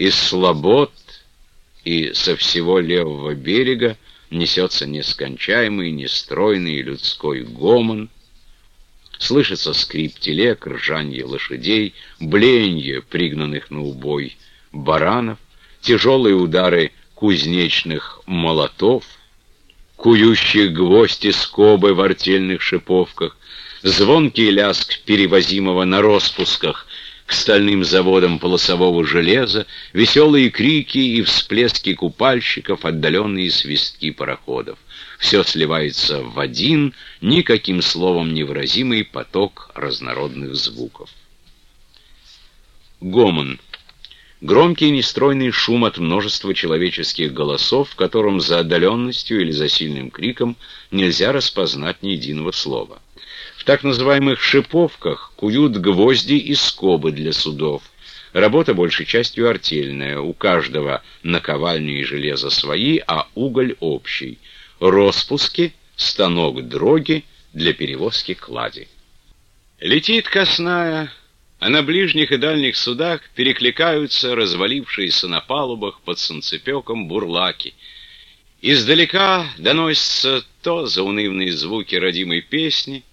Из слобод и со всего левого берега несется нескончаемый, нестройный людской гомон. Слышится скрип телег, ржанье лошадей, бленье пригнанных на убой баранов, тяжелые удары кузнечных молотов, кующих гвозди скобы в артельных шиповках, звонкий ляск перевозимого на распусках к стальным заводам полосового железа, веселые крики и всплески купальщиков, отдаленные свистки пароходов. Все сливается в один, никаким словом невыразимый поток разнородных звуков. Гомон. Громкий нестройный шум от множества человеческих голосов, в котором за отдаленностью или за сильным криком нельзя распознать ни единого слова. В так называемых «шиповках» куют гвозди и скобы для судов. Работа большей частью артельная, у каждого наковальни и железо свои, а уголь общий. Роспуски, станок дроги для перевозки клади. Летит косная, а на ближних и дальних судах перекликаются развалившиеся на палубах под солнцепеком бурлаки. Издалека доносятся то заунывные звуки родимой песни,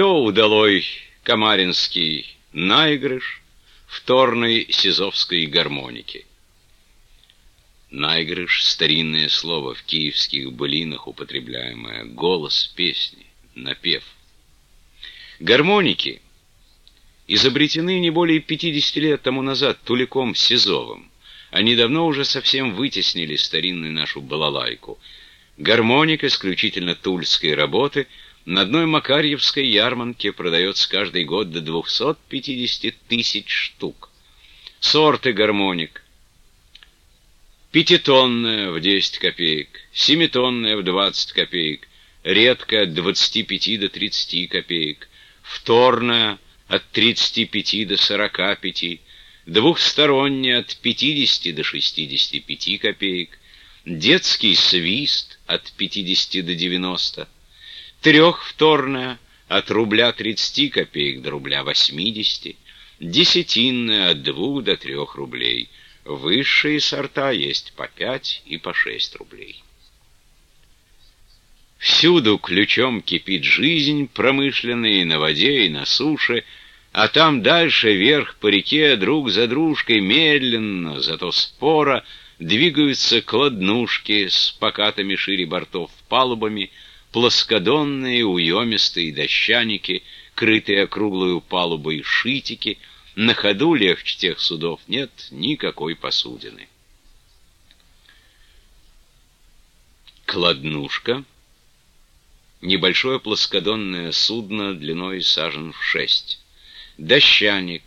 то удалой камаринский наигрыш вторной сизовской гармоники. Наигрыш — старинное слово, в киевских былинах употребляемое, голос песни, напев. Гармоники изобретены не более 50 лет тому назад Туликом Сизовым. Они давно уже совсем вытеснили старинную нашу балалайку. Гармоник исключительно тульской работы — на одной Макарьевской ярмарке продается каждый год до 250 тысяч штук. Сорты гармоник. Пятитонная в 10 копеек, семитонная в 20 копеек, редко от 25 до 30 копеек, вторная от 35 до 45, двухсторонняя от 50 до 65 копеек, детский свист от 50 до 90 трехвторная от рубля 30 копеек до рубля 80, десятинная от двух до трех рублей. Высшие сорта есть по 5 и по 6 рублей. Всюду ключом кипит жизнь промышленная и на воде, и на суше, а там дальше вверх по реке друг за дружкой медленно, зато спора двигаются кладнушки с покатыми шире бортов палубами, плоскодонные уемистые дощаники, крытые округлую палубой шитики, на ходу легче тех судов нет никакой посудины. Кладнушка — небольшое плоскодонное судно длиной сажен в шесть. Дощаник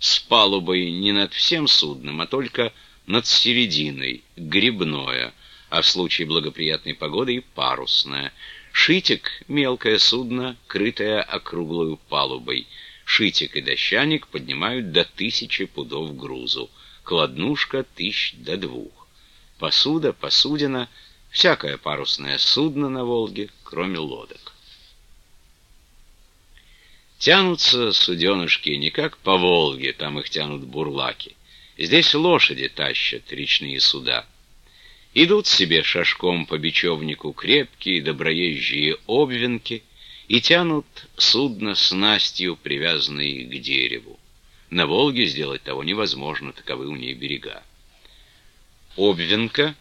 с палубой не над всем судном, а только над серединой, грибное, а в случае благоприятной погоды и парусное — Шитик — мелкое судно, крытое округлой палубой. Шитик и дощаник поднимают до тысячи пудов грузу. Кладнушка — тысяч до двух. Посуда, посудина — всякое парусное судно на Волге, кроме лодок. Тянутся суденышки не как по Волге, там их тянут бурлаки. Здесь лошади тащат речные суда — Идут себе шашком по бечевнику крепкие доброезжие обвинки и тянут судно с снастью, привязанные к дереву. На Волге сделать того невозможно, таковы у ней берега. Обвинка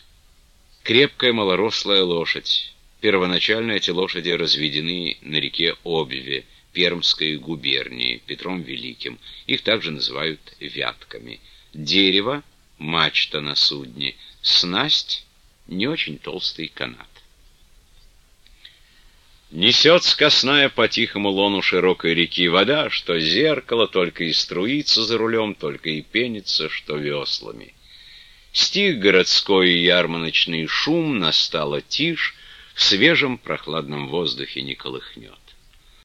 — крепкая малорослая лошадь. Первоначально эти лошади разведены на реке Обве, Пермской губернии, Петром Великим. Их также называют вятками. Дерево — мачта на судне, снасть — не очень толстый канат. Несет скосная по тихому лону широкой реки вода, что зеркало только и струится за рулем, только и пенится, что веслами. Стих городской и ярмарочный шум, настала тишь, в свежем прохладном воздухе не колыхнет.